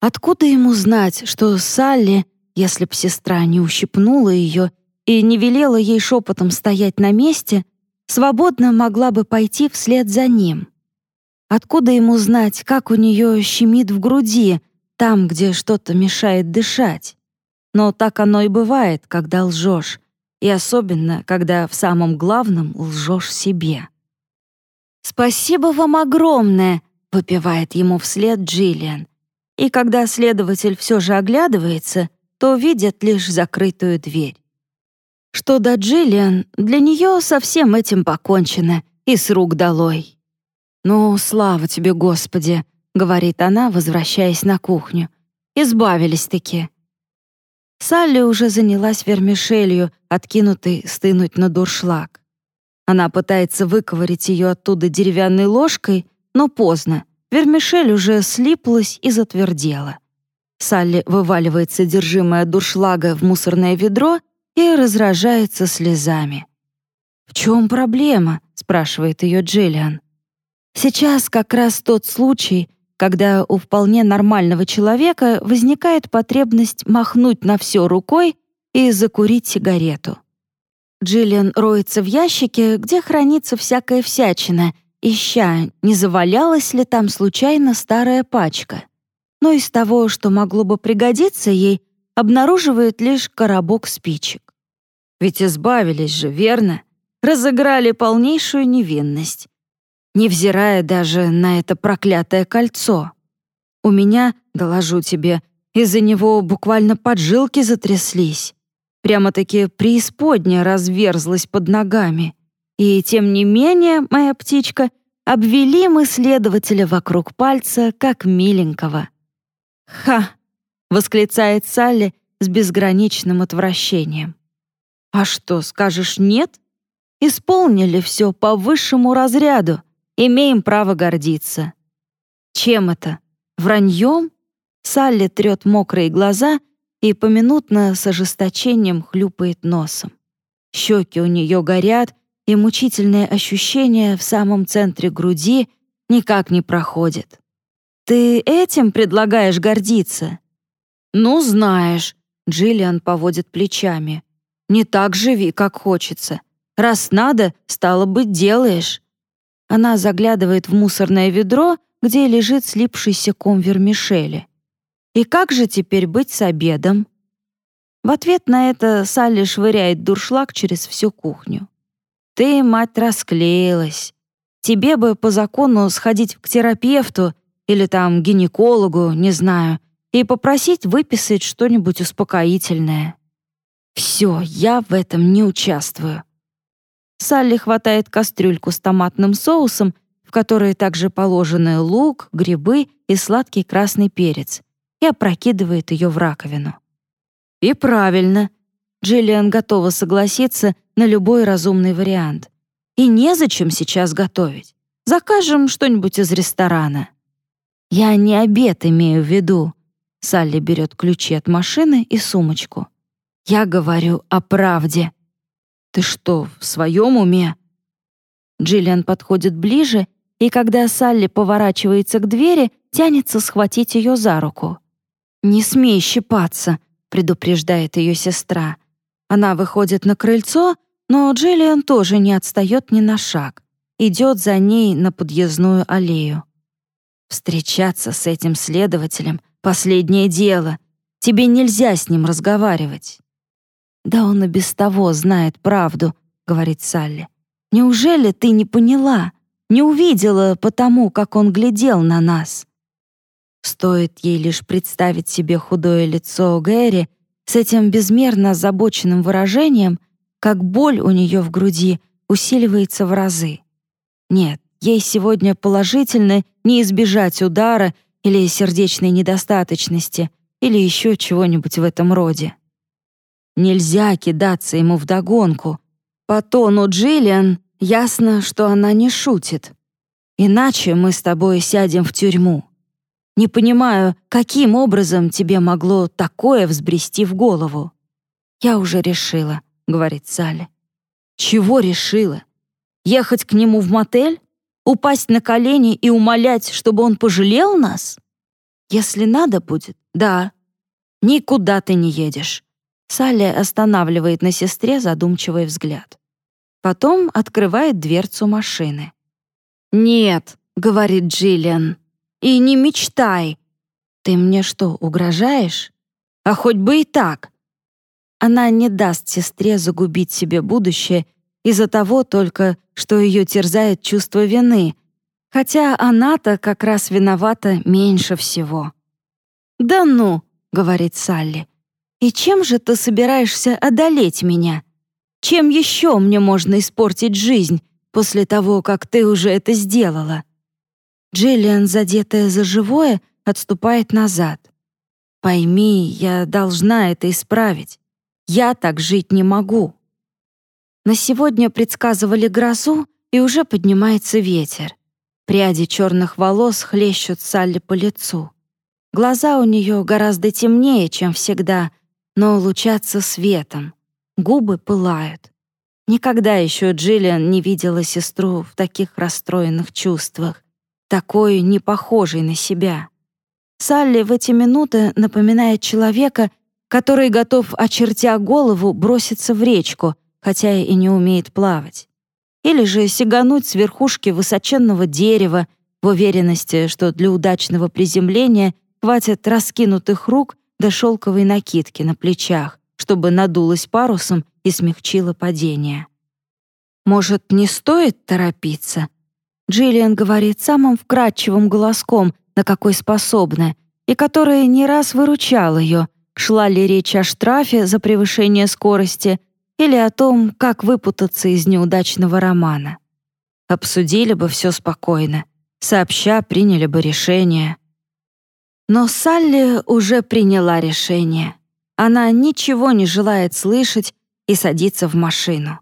Откуда ему знать, что Салли, если б сестра не ущипнула ее и не велела ей шепотом стоять на месте, свободно могла бы пойти вслед за ним? Откуда ему знать, как у нее щемит в груди, там, где что-то мешает дышать? Но так оно и бывает, когда лжешь, и особенно, когда в самом главном лжешь себе. «Спасибо вам огромное!» — выпивает ему вслед Джиллиан. И когда следователь все же оглядывается, то видит лишь закрытую дверь. Что до Джиллиан, для нее со всем этим покончено и с рук долой. «Ну, слава тебе, Господи!» — говорит она, возвращаясь на кухню. «Избавились-таки». Салли уже занялась вермишелью, откинутой стынуть на дуршлаг. Она пытается выковырить ее оттуда деревянной ложкой, но поздно. Вермишель уже слиплась и затвердела. Салли вываливает содержимое дуршлага в мусорное ведро и разражается слезами. «В чем проблема?» — спрашивает ее Джиллиан. «Сейчас как раз тот случай, когда у вполне нормального человека возникает потребность махнуть на все рукой и закурить сигарету. Джиллиан роется в ящике, где хранится всякая всячина, ища, не завалялась ли там случайно старая пачка. Но из того, что могло бы пригодиться ей, обнаруживает лишь коробок спичек. Ведь избавились же, верно? Разыграли полнейшую невинность невзирая даже на это проклятое кольцо. У меня, доложу тебе, из-за него буквально поджилки затряслись. Прямо-таки преисподня разверзлась под ногами. И тем не менее, моя птичка, обвели мы следователя вокруг пальца, как миленького. «Ха!» — восклицает Салли с безграничным отвращением. «А что, скажешь нет? Исполнили все по высшему разряду имеем право гордиться. Чем это? Враньем? Салли трет мокрые глаза и поминутно с ожесточением хлюпает носом. Щеки у нее горят, и мучительное ощущение в самом центре груди никак не проходит. «Ты этим предлагаешь гордиться?» «Ну, знаешь», — Джиллиан поводит плечами. «Не так живи, как хочется. Раз надо, стало быть, делаешь. Она заглядывает в мусорное ведро, где лежит слипшийся ком вермишели. «И как же теперь быть с обедом?» В ответ на это Салли швыряет дуршлаг через всю кухню. «Ты, мать, расклеилась. Тебе бы по закону сходить к терапевту или там гинекологу, не знаю, и попросить выписать что-нибудь успокоительное. Все, я в этом не участвую. Салли хватает кастрюльку с томатным соусом, в которой также положены лук, грибы и сладкий красный перец, и опрокидывает ее в раковину. И правильно. Джиллиан готова согласиться на любой разумный вариант. И незачем сейчас готовить. Закажем что-нибудь из ресторана. Я не обед имею в виду. Салли берет ключи от машины и сумочку. Я говорю о правде. «Ты что, в своем уме?» Джиллиан подходит ближе, и когда Салли поворачивается к двери, тянется схватить ее за руку. «Не смей щипаться», — предупреждает ее сестра. Она выходит на крыльцо, но Джиллиан тоже не отстает ни на шаг. Идет за ней на подъездную аллею. «Встречаться с этим следователем — последнее дело. Тебе нельзя с ним разговаривать». «Да он и без того знает правду», — говорит Салли. «Неужели ты не поняла, не увидела потому, как он глядел на нас?» Стоит ей лишь представить себе худое лицо Гэри с этим безмерно озабоченным выражением, как боль у нее в груди усиливается в разы. Нет, ей сегодня положительно не избежать удара или сердечной недостаточности, или еще чего-нибудь в этом роде. Нельзя кидаться ему вдогонку. По тону Джиллиан ясно, что она не шутит. Иначе мы с тобой сядем в тюрьму. Не понимаю, каким образом тебе могло такое взбрести в голову. Я уже решила, говорит Салли. Чего решила? Ехать к нему в мотель? Упасть на колени и умолять, чтобы он пожалел нас? «Если надо будет, да». «Никуда ты не едешь». Салли останавливает на сестре задумчивый взгляд. Потом открывает дверцу машины. «Нет», — говорит Джиллиан, — «и не мечтай». «Ты мне что, угрожаешь?» «А хоть бы и так». Она не даст сестре загубить себе будущее из-за того только, что ее терзает чувство вины, хотя она-то как раз виновата меньше всего. «Да ну», — говорит Салли, — «и чем же ты собираешься одолеть меня? Чем еще мне можно испортить жизнь после того, как ты уже это сделала?» Джиллиан, задетая за живое, отступает назад. «Пойми, я должна это исправить. Я так жить не могу». На сегодня предсказывали грозу, и уже поднимается ветер. Пряди черных волос хлещут Салли по лицу. Глаза у нее гораздо темнее, чем всегда, но лучатся светом. Губы пылают. Никогда еще Джиллиан не видела сестру в таких расстроенных чувствах, такой не похожей на себя. Салли в эти минуты напоминает человека, который готов, очертя голову, броситься в речку, хотя и не умеет плавать. Или же сигануть с верхушки высоченного дерева в уверенности, что для удачного приземления хватит раскинутых рук до шелковой накидки на плечах, чтобы надулась парусом и смягчила падение. «Может, не стоит торопиться?» Джиллиан говорит самым вкрадчивым голоском, на какой способна, и которая не раз выручал ее, шла ли речь о штрафе за превышение скорости или о том, как выпутаться из неудачного романа. Обсудили бы все спокойно, сообща приняли бы решение. Но Салли уже приняла решение. Она ничего не желает слышать и садится в машину.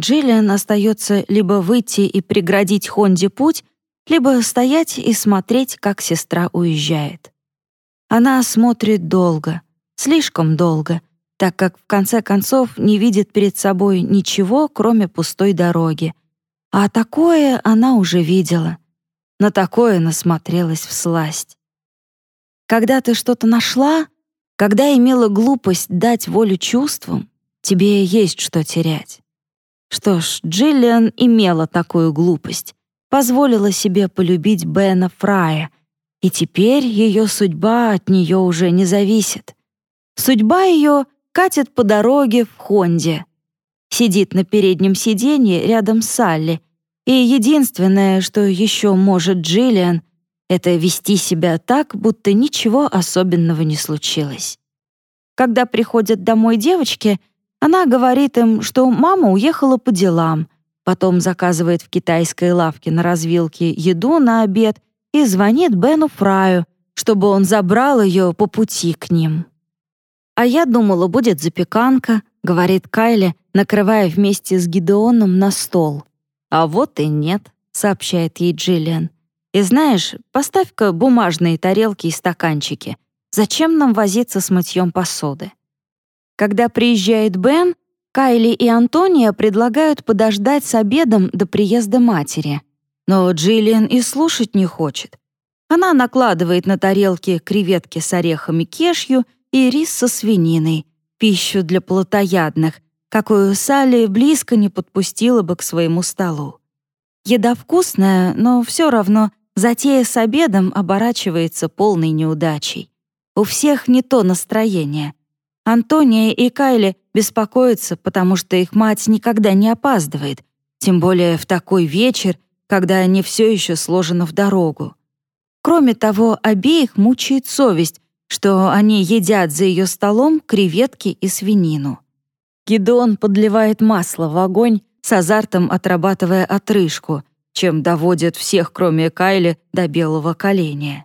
Джиллиан остается либо выйти и преградить Хонде путь, либо стоять и смотреть, как сестра уезжает. Она смотрит долго, слишком долго, так как в конце концов не видит перед собой ничего, кроме пустой дороги. А такое она уже видела. На такое насмотрелась в сласть. Когда ты что-то нашла, когда имела глупость дать волю чувствам, тебе есть что терять. Что ж, Джиллиан имела такую глупость, позволила себе полюбить Бена Фрая, и теперь ее судьба от нее уже не зависит. Судьба ее катит по дороге в Хонде. Сидит на переднем сиденье рядом с Салли, и единственное, что еще может Джиллиан, это вести себя так, будто ничего особенного не случилось. Когда приходят домой девочки, она говорит им, что мама уехала по делам, потом заказывает в китайской лавке на развилке еду на обед и звонит Бену Фраю, чтобы он забрал ее по пути к ним. «А я думала, будет запеканка», — говорит Кайли, накрывая вместе с Гидеоном на стол. «А вот и нет», — сообщает ей Джиллиан. «И знаешь, поставь-ка бумажные тарелки и стаканчики. Зачем нам возиться с мытьем посуды?» Когда приезжает Бен, Кайли и Антония предлагают подождать с обедом до приезда матери. Но Джиллиан и слушать не хочет. Она накладывает на тарелки креветки с орехами кешью — и рис со свининой, пищу для плотоядных, какую Салли близко не подпустила бы к своему столу. Еда вкусная, но все равно затея с обедом оборачивается полной неудачей. У всех не то настроение. Антония и Кайли беспокоятся, потому что их мать никогда не опаздывает, тем более в такой вечер, когда они все еще сложены в дорогу. Кроме того, обеих мучает совесть, что они едят за ее столом креветки и свинину. Гидеон подливает масло в огонь, с азартом отрабатывая отрыжку, чем доводит всех, кроме Кайли, до белого коленя.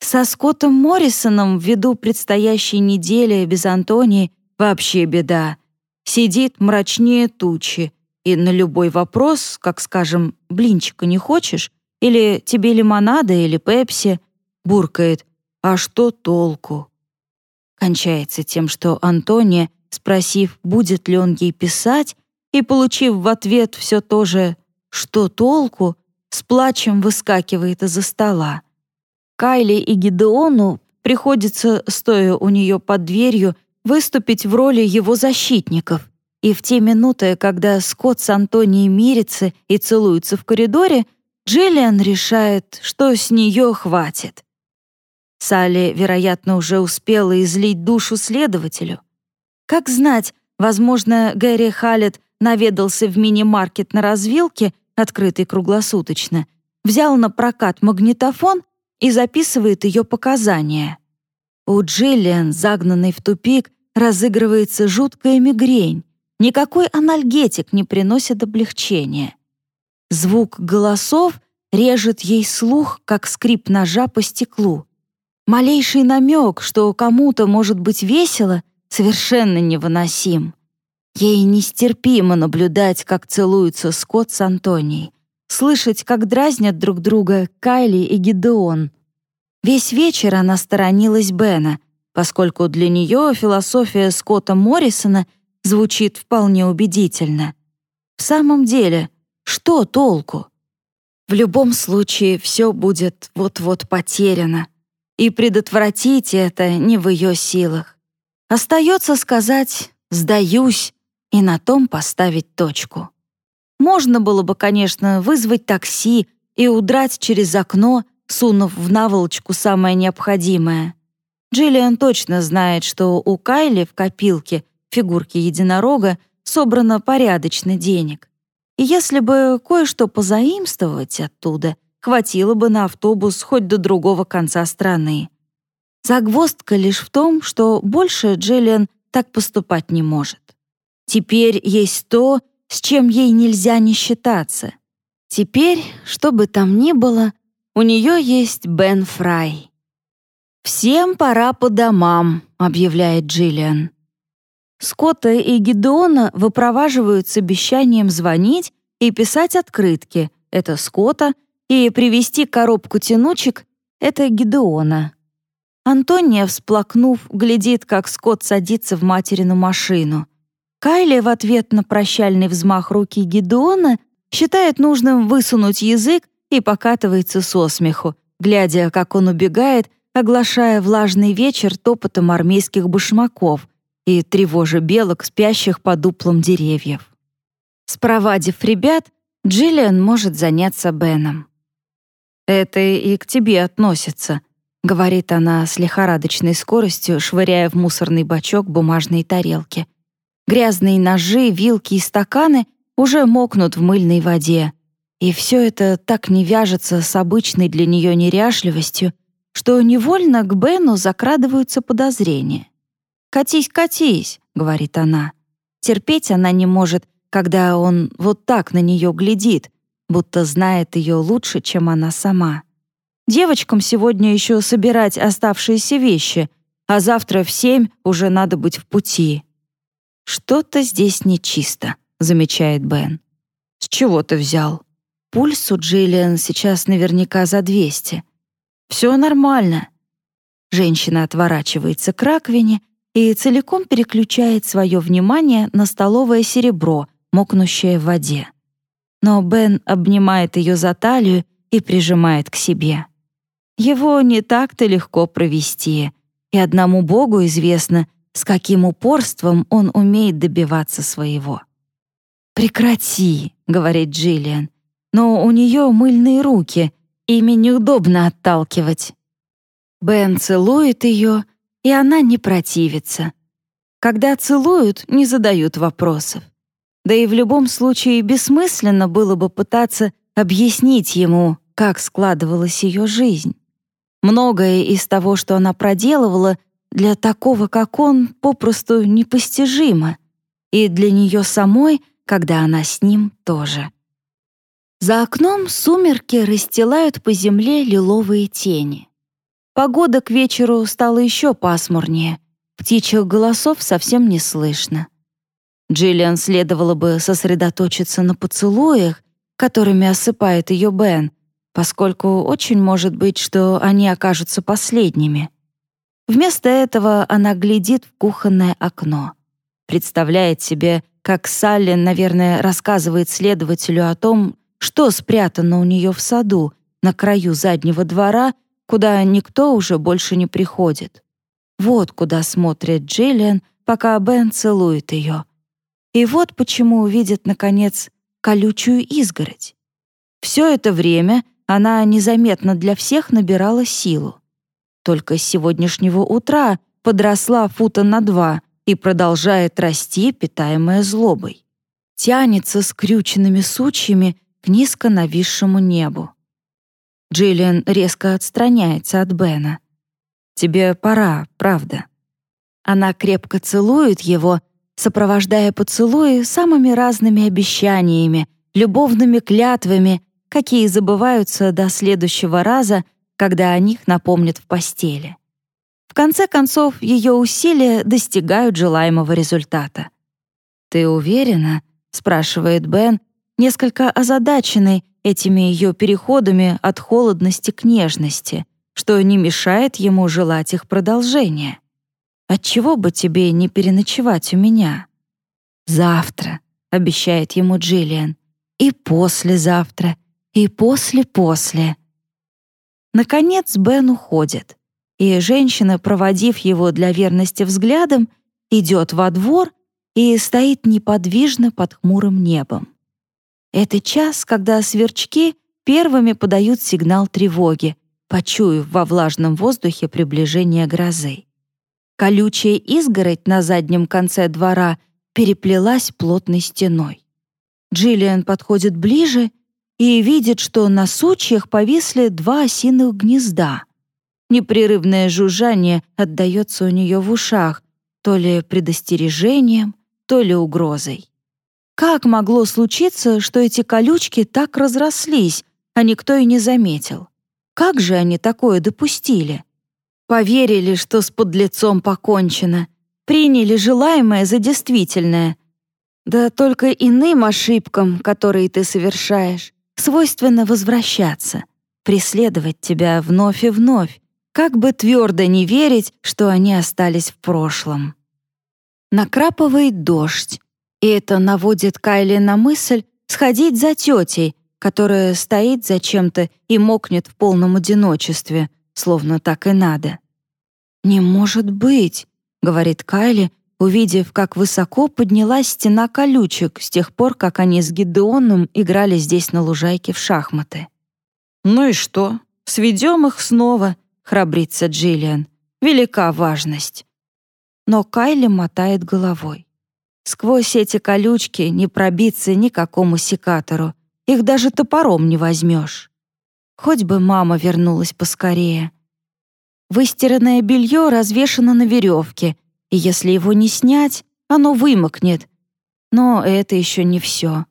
Со Скоттом Моррисоном ввиду предстоящей недели без Антонии вообще беда. Сидит мрачнее тучи, и на любой вопрос, как, скажем, «блинчика не хочешь?» или «тебе лимонада или пепси?» буркает а что толку? Кончается тем, что Антония, спросив, будет ли он ей писать, и получив в ответ все то же «что толку?», с плачем выскакивает из-за стола. Кайли и Гидеону приходится, стоя у нее под дверью, выступить в роли его защитников. И в те минуты, когда Скотт с Антонией мирятся и целуются в коридоре, Джиллиан решает, что с нее хватит. Салли, вероятно, уже успела излить душу следователю. Как знать, возможно, Гэри Халлет наведался в мини-маркет на развилке, открытый круглосуточно, взял на прокат магнитофон и записывает ее показания. У Джиллиан, загнанной в тупик, разыгрывается жуткая мигрень. Никакой анальгетик не приносит облегчения. Звук голосов режет ей слух, как скрип ножа по стеклу. Малейший намек, что кому-то может быть весело, совершенно невыносим. Ей нестерпимо наблюдать, как целуются Скотт с Антонией, слышать, как дразнят друг друга Кайли и Гидеон. Весь вечер она сторонилась Бена, поскольку для нее философия Скотта Моррисона звучит вполне убедительно. В самом деле, что толку? В любом случае, все будет вот-вот потеряно, и предотвратить это не в ее силах. Остается сказать «сдаюсь» и на том поставить точку. Можно было бы, конечно, вызвать такси и удрать через окно, сунув в наволочку самое необходимое. Джиллиан точно знает, что у Кайли в копилке фигурки единорога собрано порядочно денег. И если бы кое-что позаимствовать оттуда, хватило бы на автобус хоть до другого конца страны. Загвоздка лишь в том, что больше Джиллиан так поступать не может. Теперь есть то, с чем ей нельзя не считаться. Теперь, что бы там ни было, у нее есть Бен Фрай. «Всем пора по домам», — объявляет Джиллиан. Скотта и Гидеона выпроваживают с обещанием звонить и писать открытки — это Скотта, и привезти коробку тянучек — это Гидеона. Антония, всплакнув, глядит, как Скотт садится в материну машину — Кайли в ответ на прощальный взмах руки Гидеона считает нужным высунуть язык и покатывается со смеху, глядя, как он убегает, оглашая влажный вечер топотом армейских башмаков и тревожа белок, спящих под дуплом деревьев. Спровадив ребят, Джиллиан может заняться Беном. «Это и к тебе относится», — говорит она с лихорадочной скоростью, швыряя в мусорный бачок бумажные тарелки — Грязные ножи, вилки и стаканы уже мокнут в мыльной воде. И все это так не вяжется с обычной для нее неряшливостью, что невольно к Бену закрадываются подозрения. «Катись, катись», — говорит она. Терпеть она не может, когда он вот так на нее глядит, будто знает ее лучше, чем она сама. Девочкам сегодня еще собирать оставшиеся вещи, а завтра в семь уже надо быть в пути. «Что-то здесь нечисто», — замечает Бен. «С чего ты взял?» Пульс у Джиллиан сейчас наверняка за 200. «Все нормально». Женщина отворачивается к раковине и целиком переключает свое внимание на столовое серебро, мокнущее в воде. Но Бен обнимает ее за талию и прижимает к себе. Его не так-то легко провести, и одному Богу известно, с каким упорством он умеет добиваться своего. «Прекрати», — говорит Джиллиан, «но у нее мыльные руки, ими неудобно отталкивать». Бен целует ее, и она не противится. Когда целуют, не задают вопросов. Да и в любом случае бессмысленно было бы пытаться объяснить ему, как складывалась ее жизнь. Многое из того, что она проделывала, для такого, как он, попросту непостижимо, и для нее самой, когда она с ним тоже. За окном сумерки расстилают по земле лиловые тени. Погода к вечеру стала еще пасмурнее, птичьих голосов совсем не слышно. Джиллиан следовало бы сосредоточиться на поцелуях, которыми осыпает ее Бен, поскольку очень может быть, что они окажутся последними — Вместо этого она глядит в кухонное окно. Представляет себе, как Салли, наверное, рассказывает следователю о том, что спрятано у нее в саду, на краю заднего двора, куда никто уже больше не приходит. Вот куда смотрит Джиллиан, пока Бен целует ее. И вот почему увидит, наконец, колючую изгородь. Все это время она незаметно для всех набирала силу. Только с сегодняшнего утра подросла фута на два и продолжает расти, питаемая злобой. Тянется скрюченными сучьями к низко нависшему небу. Джиллиан резко отстраняется от Бена. «Тебе пора, правда». Она крепко целует его, сопровождая поцелуи самыми разными обещаниями, любовными клятвами, какие забываются до следующего раза, когда о них напомнят в постели. В конце концов, ее усилия достигают желаемого результата. «Ты уверена?» — спрашивает Бен, несколько озадаченный этими ее переходами от холодности к нежности, что не мешает ему желать их продолжения. «Отчего бы тебе не переночевать у меня?» «Завтра», — обещает ему Джиллиан, «и послезавтра, и после-после». Наконец Бен уходит, и женщина, проводив его для верности взглядом, идет во двор и стоит неподвижно под хмурым небом. Это час, когда сверчки первыми подают сигнал тревоги, почуяв во влажном воздухе приближение грозы. Колючая изгородь на заднем конце двора переплелась плотной стеной. Джиллиан подходит ближе и видит, что на сучьях повисли два осиных гнезда. Непрерывное жужжание отдаётся у неё в ушах, то ли предостережением, то ли угрозой. Как могло случиться, что эти колючки так разрослись, а никто и не заметил? Как же они такое допустили? Поверили, что с подлецом покончено, приняли желаемое за действительное. Да только иным ошибкам, которые ты совершаешь, свойственно возвращаться, преследовать тебя вновь и вновь, как бы твердо не верить, что они остались в прошлом. Накрапывает дождь, и это наводит Кайли на мысль сходить за тетей, которая стоит за чем-то и мокнет в полном одиночестве, словно так и надо. «Не может быть», — говорит Кайли, увидев, как высоко поднялась стена колючек с тех пор, как они с Гидеоном играли здесь на лужайке в шахматы. «Ну и что? Сведем их снова», — храбрится Джиллиан. «Велика важность». Но Кайли мотает головой. Сквозь эти колючки не пробиться никакому секатору. Их даже топором не возьмешь. Хоть бы мама вернулась поскорее. Выстиранное белье развешано на веревке, и если его не снять, оно вымокнет. Но это еще не все.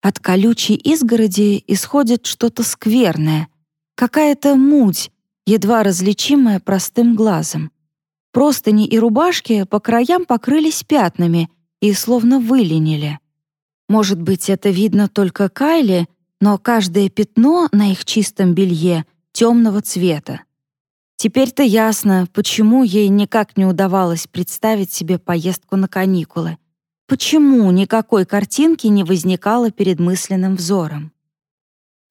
От колючей изгороди исходит что-то скверное, какая-то муть, едва различимая простым глазом. Простыни и рубашки по краям покрылись пятнами — и словно выленили. Может быть, это видно только Кайле, но каждое пятно на их чистом белье темного цвета. Теперь-то ясно, почему ей никак не удавалось представить себе поездку на каникулы. Почему никакой картинки не возникало перед мысленным взором.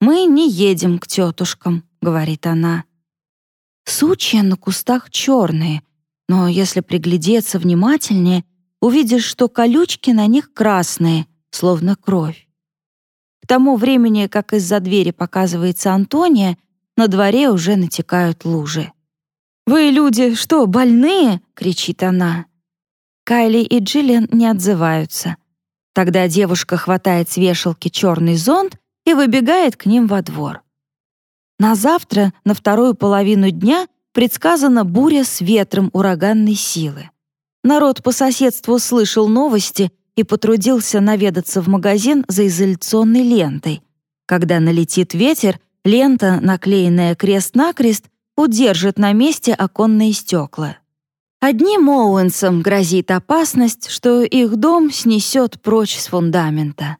«Мы не едем к тетушкам», — говорит она. Сучья на кустах черные, но если приглядеться внимательнее, увидишь, что колючки на них красные, словно кровь. К тому времени, как из-за двери показывается Антония, на дворе уже натекают лужи. «Вы, люди, что, больные?» — кричит она. Кайли и Джиллиан не отзываются. Тогда девушка хватает с вешалки черный зонт и выбегает к ним во двор. На завтра, на вторую половину дня, предсказана буря с ветром ураганной силы. Народ по соседству слышал новости и потрудился наведаться в магазин за изоляционной лентой. Когда налетит ветер, лента, наклеенная крест-накрест, удержит на месте оконные стекла. Одним Оуэнсам грозит опасность, что их дом снесет прочь с фундамента.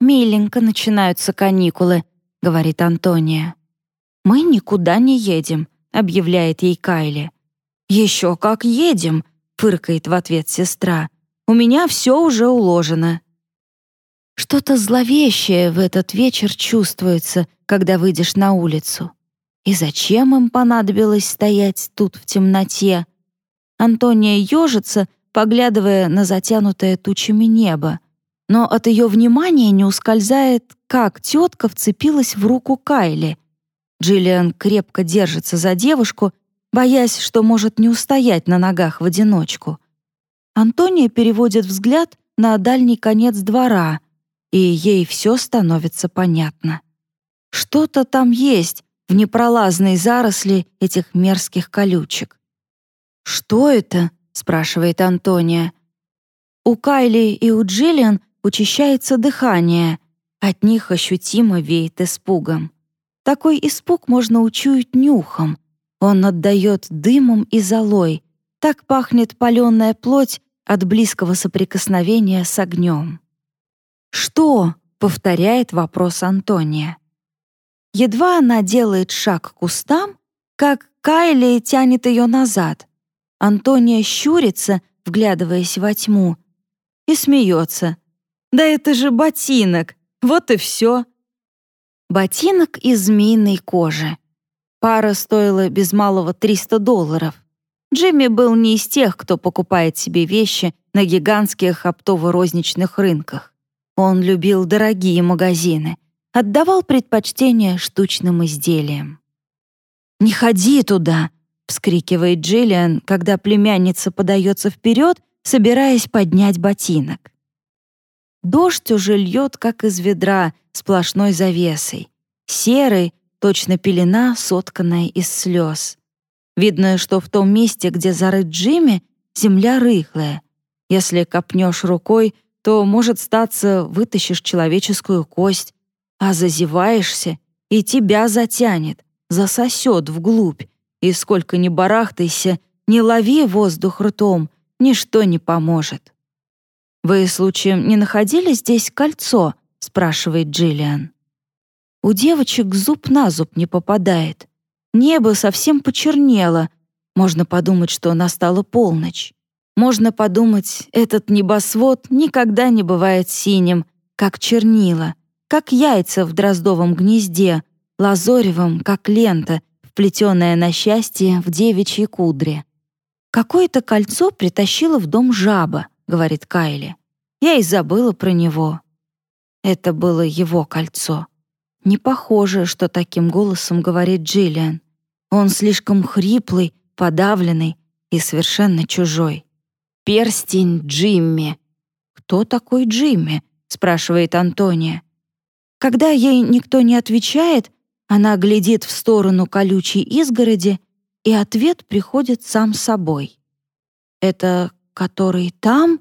«Миленько начинаются каникулы», — говорит Антония. «Мы никуда не едем», — объявляет ей Кайли. «Еще как едем», фыркает в ответ сестра. У меня все уже уложено. Что-то зловещее в этот вечер чувствуется, когда выйдешь на улицу. И зачем им понадобилось стоять тут в темноте? Антония ежится, поглядывая на затянутое тучами небо, но от ее внимания не ускользает, как тетка вцепилась в руку Кайли. Джиллиан крепко держится за девушку, боясь, что может не устоять на ногах в одиночку. Антония переводит взгляд на дальний конец двора, и ей все становится понятно. Что-то там есть в непролазной заросли этих мерзких колючек. «Что это?» — спрашивает Антония. У Кайли и у Джиллиан учащается дыхание, от них ощутимо веет испугом. Такой испуг можно учуять нюхом. Он отдает дымом и золой. Так пахнет паленая плоть от близкого соприкосновения с огнем. «Что?» — повторяет вопрос Антония. Едва она делает шаг к кустам, как Кайли тянет ее назад. Антония щурится, вглядываясь во тьму, и смеется. «Да это же ботинок! Вот и все!» Ботинок из змеиной кожи. Пара стоила без малого 300 долларов. Джимми был не из тех, кто покупает себе вещи на гигантских оптово-розничных рынках. Он любил дорогие магазины, отдавал предпочтение штучным изделиям. «Не ходи туда!» — вскрикивает Джиллиан, когда племянница подается вперед, собираясь поднять ботинок. Дождь уже льет, как из ведра, сплошной завесой. Серый, точно пелена, сотканная из слез. Видно, что в том месте, где зарыт Джимми, земля рыхлая. Если копнешь рукой, то, может, статься, вытащишь человеческую кость, а зазеваешься, и тебя затянет, засосет вглубь, и сколько ни барахтайся, не лови воздух ртом, ничто не поможет. «Вы, случаем, не находили здесь кольцо?» — спрашивает Джиллиан. У девочек зуб на зуб не попадает. Небо совсем почернело. Можно подумать, что настала полночь. Можно подумать, этот небосвод никогда не бывает синим, как чернила, как яйца в дроздовом гнезде, лазоревым, как лента, вплетенная на счастье в девичьи кудри. «Какое-то кольцо притащила в дом жаба», — говорит Кайли. «Я и забыла про него». Это было его кольцо. Не похоже, что таким голосом говорит Джиллиан. Он слишком хриплый, подавленный и совершенно чужой. Перстень Джимми. «Кто такой Джимми?» — спрашивает Антония. Когда ей никто не отвечает, она глядит в сторону колючей изгороди, и ответ приходит сам собой. «Это который там?»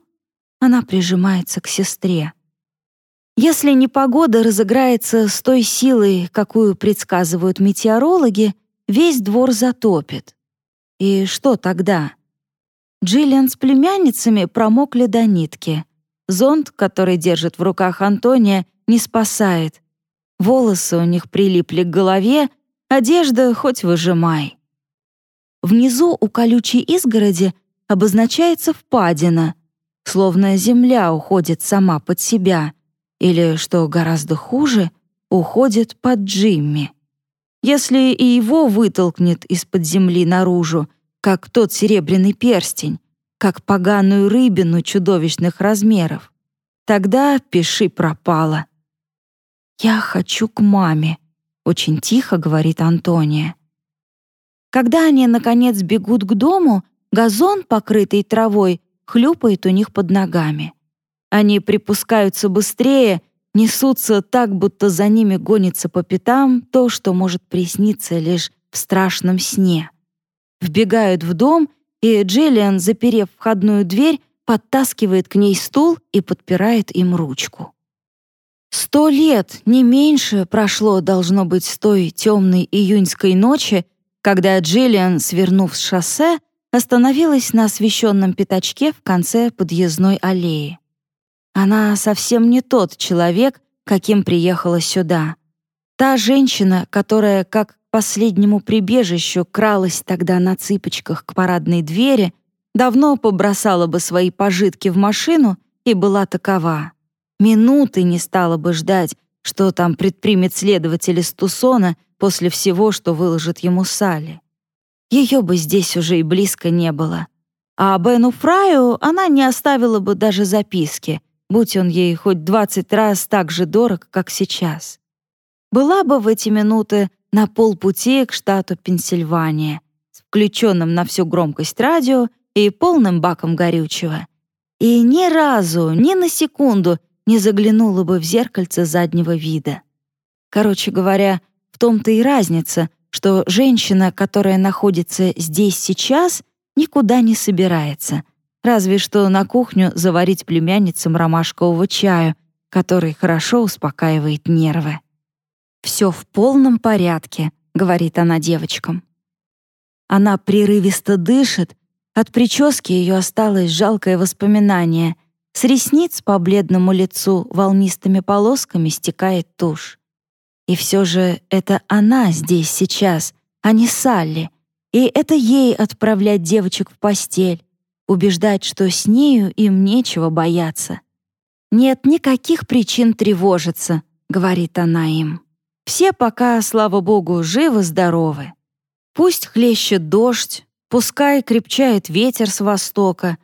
Она прижимается к сестре. Если непогода разыграется с той силой, какую предсказывают метеорологи, весь двор затопит. И что тогда? Джиллиан с племянницами промокли до нитки. Зонт, который держит в руках Антония, не спасает. Волосы у них прилипли к голове, одежда хоть выжимай. Внизу у колючей изгороди обозначается впадина, словно земля уходит сама под себя — или, что гораздо хуже, уходит под Джимми. Если и его вытолкнет из-под земли наружу, как тот серебряный перстень, как поганую рыбину чудовищных размеров, тогда пиши пропало. «Я хочу к маме», — очень тихо говорит Антония. Когда они, наконец, бегут к дому, газон, покрытый травой, хлюпает у них под ногами. Они припускаются быстрее, несутся так, будто за ними гонится по пятам то, что может присниться лишь в страшном сне. Вбегают в дом, и Джиллиан, заперев входную дверь, подтаскивает к ней стул и подпирает им ручку. Сто лет, не меньше, прошло, должно быть, с той темной июньской ночи, когда Джиллиан, свернув с шоссе, остановилась на освещенном пятачке в конце подъездной аллеи. Она совсем не тот человек, каким приехала сюда. Та женщина, которая, как последнему прибежищу, кралась тогда на цыпочках к парадной двери, давно побросала бы свои пожитки в машину и была такова. Минуты не стала бы ждать, что там предпримет следователь из Тусона, после всего, что выложит ему Салли. Ее бы здесь уже и близко не было. А Бену Фраю она не оставила бы даже записки, будь он ей хоть двадцать раз так же дорог, как сейчас. Была бы в эти минуты на полпути к штату Пенсильвания, с включенным на всю громкость радио и полным баком горючего. И ни разу, ни на секунду не заглянула бы в зеркальце заднего вида. Короче говоря, в том-то и разница, что женщина, которая находится здесь сейчас, никуда не собирается, разве что на кухню заварить племянницам ромашкового чаю, который хорошо успокаивает нервы. «Все в полном порядке», — говорит она девочкам. Она прерывисто дышит, от прически ее осталось жалкое воспоминание. С ресниц по бледному лицу волнистыми полосками стекает тушь. И все же это она здесь сейчас, а не Салли. И это ей отправлять девочек в постель, убеждать, что с нею им нечего бояться. «Нет никаких причин тревожиться», — говорит она им. «Все пока, слава богу, живы-здоровы. Пусть хлещет дождь, пускай крепчает ветер с востока,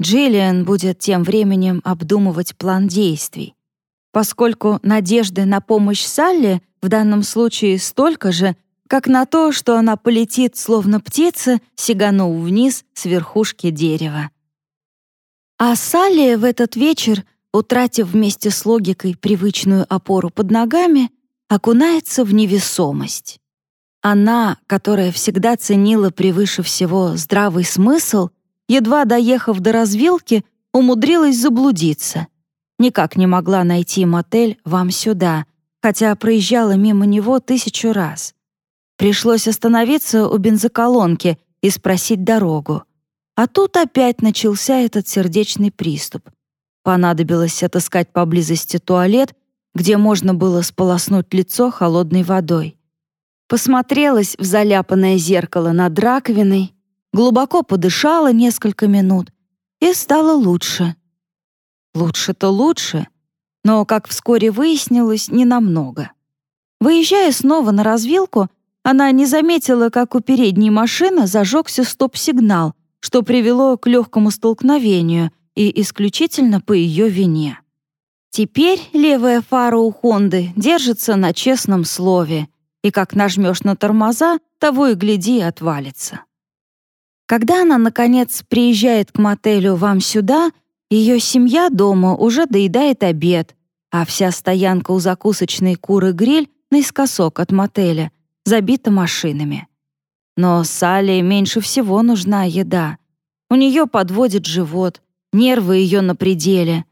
Джиллиан будет тем временем обдумывать план действий. Поскольку надежды на помощь Салли в данном случае столько же, как на то, что она полетит, словно птица, сиганув вниз с верхушки дерева. А Салли в этот вечер, утратив вместе с логикой привычную опору под ногами, окунается в невесомость. Она, которая всегда ценила превыше всего здравый смысл, едва доехав до развилки, умудрилась заблудиться. Никак не могла найти мотель «Вам сюда», хотя проезжала мимо него тысячу раз. Пришлось остановиться у бензоколонки и спросить дорогу. А тут опять начался этот сердечный приступ. Понадобилось отыскать поблизости туалет, где можно было сполоснуть лицо холодной водой. Посмотрелась в заляпанное зеркало над раковиной, глубоко подышала несколько минут и стало лучше. Лучше-то лучше — но, как вскоре выяснилось, не намного. Выезжая снова на развилку, она не заметила, как у передней машины зажегся стоп-сигнал, что привело к легкому столкновению и исключительно по ее вине. Теперь левая фара у Хонды держится на честном слове, и как нажмешь на тормоза, того и гляди отвалится. Когда она, наконец, приезжает к мотелю «Вам сюда», ее семья дома уже доедает обед, а вся стоянка у закусочной «Куры-гриль» наискосок от мотеля забита машинами. Но Салли меньше всего нужна еда. У нее подводит живот, нервы ее на пределе.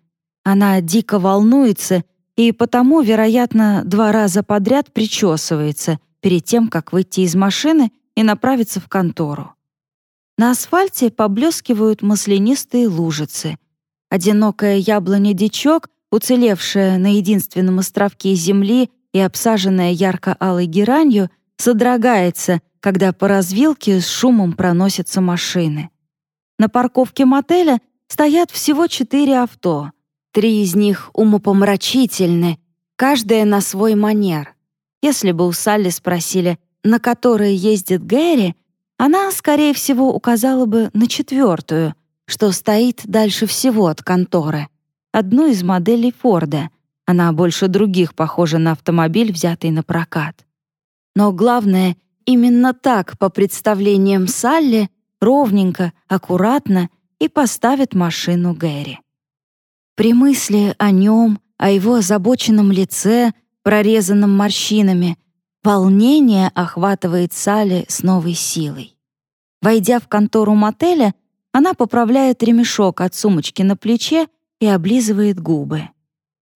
Она дико волнуется и потому, вероятно, два раза подряд причесывается перед тем, как выйти из машины и направиться в контору. На асфальте поблескивают маслянистые лужицы — Одинокая яблоня-дичок, уцелевшая на единственном островке земли и обсаженная ярко-алой геранью, содрогается, когда по развилке с шумом проносятся машины. На парковке мотеля стоят всего четыре авто. Три из них умопомрачительны, каждая на свой манер. Если бы у Салли спросили, на которой ездит Гэри, она, скорее всего, указала бы на четвертую, что стоит дальше всего от конторы. Одну из моделей Форда. Она больше других похожа на автомобиль, взятый на прокат. Но главное, именно так, по представлениям Салли, ровненько, аккуратно и поставит машину Гэри. При мысли о нем, о его озабоченном лице, прорезанном морщинами, волнение охватывает Салли с новой силой. Войдя в контору мотеля, она поправляет ремешок от сумочки на плече и облизывает губы.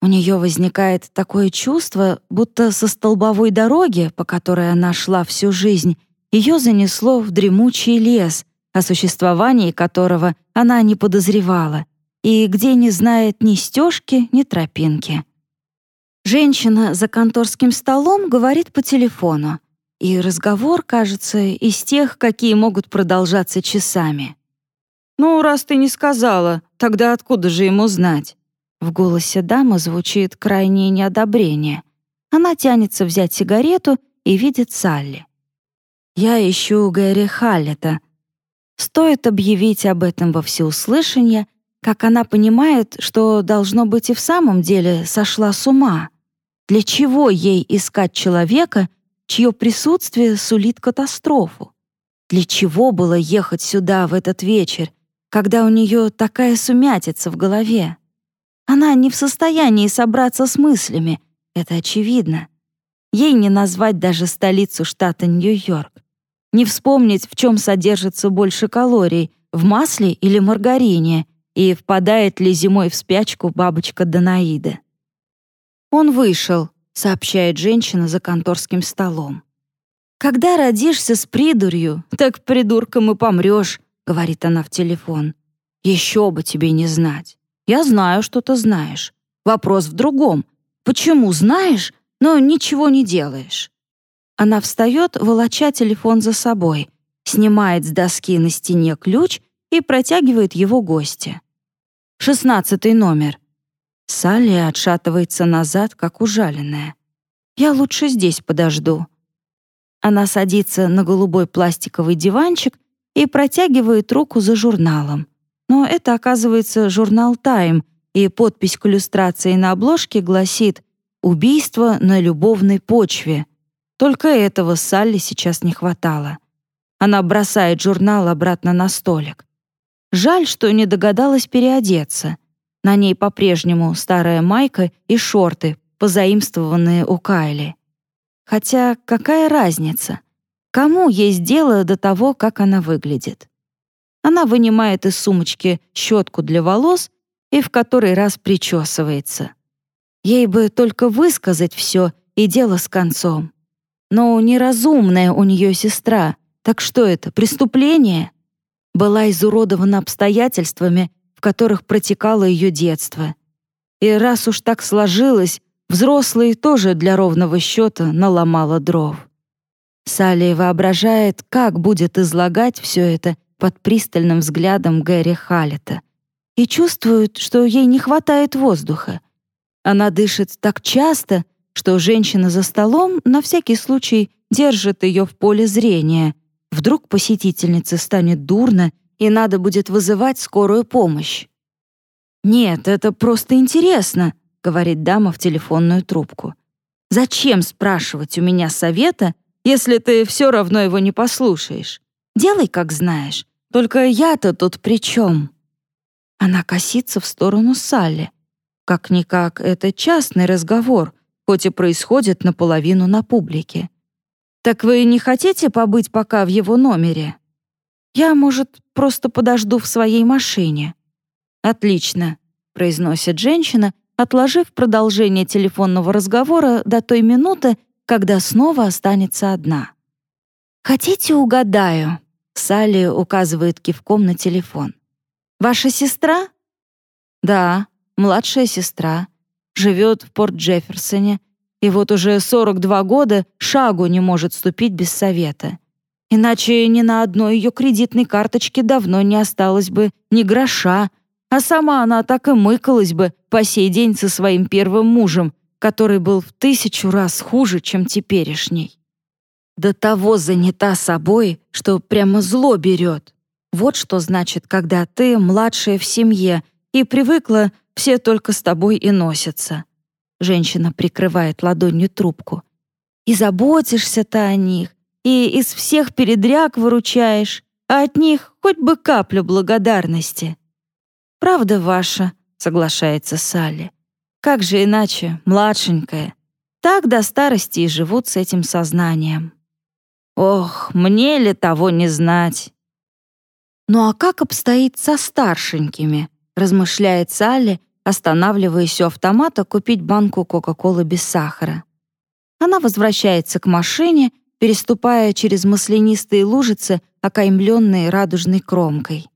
У нее возникает такое чувство, будто со столбовой дороги, по которой она шла всю жизнь, ее занесло в дремучий лес, о существовании которого она не подозревала, и где не знает ни стежки, ни тропинки. Женщина за конторским столом говорит по телефону, и разговор, кажется, из тех, какие могут продолжаться часами. «Ну, раз ты не сказала, тогда откуда же ему знать?» В голосе дамы звучит крайнее неодобрение. Она тянется взять сигарету и видит Салли. «Я ищу Гэри Халлета». Стоит объявить об этом во всеуслышание, как она понимает, что, должно быть, и в самом деле сошла с ума. Для чего ей искать человека, чье присутствие сулит катастрофу? Для чего было ехать сюда в этот вечер, когда у нее такая сумятица в голове? Она не в состоянии собраться с мыслями, это очевидно. Ей не назвать даже столицу штата Нью-Йорк. Не вспомнить, в чем содержится больше калорий, в масле или маргарине, и впадает ли зимой в спячку бабочка Данаида. «Он вышел», — сообщает женщина за конторским столом. «Когда родишься с придурью, так придурком и помрешь», — говорит она в телефон. «Еще бы тебе не знать. Я знаю, что ты знаешь. Вопрос в другом. Почему знаешь, но ничего не делаешь?» Она встает, волоча телефон за собой, снимает с доски на стене ключ и протягивает его гости. «Шестнадцатый номер». Салли отшатывается назад, как ужаленная. «Я лучше здесь подожду». Она садится на голубой пластиковый диванчик и протягивает руку за журналом. Но это, оказывается, журнал «Тайм», и подпись к иллюстрации на обложке гласит «Убийство на любовной почве». Только этого Салли сейчас не хватало. Она бросает журнал обратно на столик. Жаль, что не догадалась переодеться. На ней по-прежнему старая майка и шорты, позаимствованные у Кайли. Хотя какая разница? Кому есть дело до того, как она выглядит? Она вынимает из сумочки щетку для волос и в который раз причесывается. Ей бы только высказать все и дело с концом. Но неразумная у нее сестра, так что это, преступление? Была изуродована обстоятельствами, в которых протекало ее детство. И раз уж так сложилось, взрослые тоже для ровного счета наломала дров. Салли воображает, как будет излагать все это под пристальным взглядом Гэри Халлета — и чувствует, что ей не хватает воздуха. Она дышит так часто, что женщина за столом на всякий случай держит ее в поле зрения. Вдруг посетительнице станет дурно, и надо будет вызывать скорую помощь. «Нет, это просто интересно», — говорит дама в телефонную трубку. «Зачем спрашивать у меня совета, если ты все равно его не послушаешь? Делай, как знаешь. Только я-то тут при чем?» Она косится в сторону Салли. Как-никак, это частный разговор, хоть и происходит наполовину на публике. «Так вы не хотите побыть пока в его номере?» «Я, может, просто подожду в своей машине». «Отлично», — произносит женщина, отложив продолжение телефонного разговора до той минуты, когда снова останется одна. «Хотите, угадаю?» — Салли указывает кивком на телефон. Ваша сестра? Да, младшая сестра. Живет в Порт-Джефферсоне. И вот уже 42 года шагу не может ступить без совета. Иначе ни на одной ее кредитной карточке давно не осталось бы ни гроша, а сама она так и мыкалась бы по сей день со своим первым мужем, который был в тысячу раз хуже, чем теперешний. До того занята собой, что прямо зло берет. Вот что значит, когда ты младшая в семье и привыкла, все только с тобой и носятся. Женщина прикрывает ладонью трубку. И заботишься-то о них, и из всех передряг выручаешь, а от них хоть бы каплю благодарности. «Правда ваша», — соглашается Салли. «Как же иначе, младшенькая? Так до старости и живут с этим сознанием». «Ох, мне ли того не знать?» «Ну а как обстоит со старшенькими?» — размышляет Салли, останавливаясь у автомата купить банку Кока-Колы без сахара. Она возвращается к машине, переступая через маслянистые лужицы, окаймленные радужной кромкой.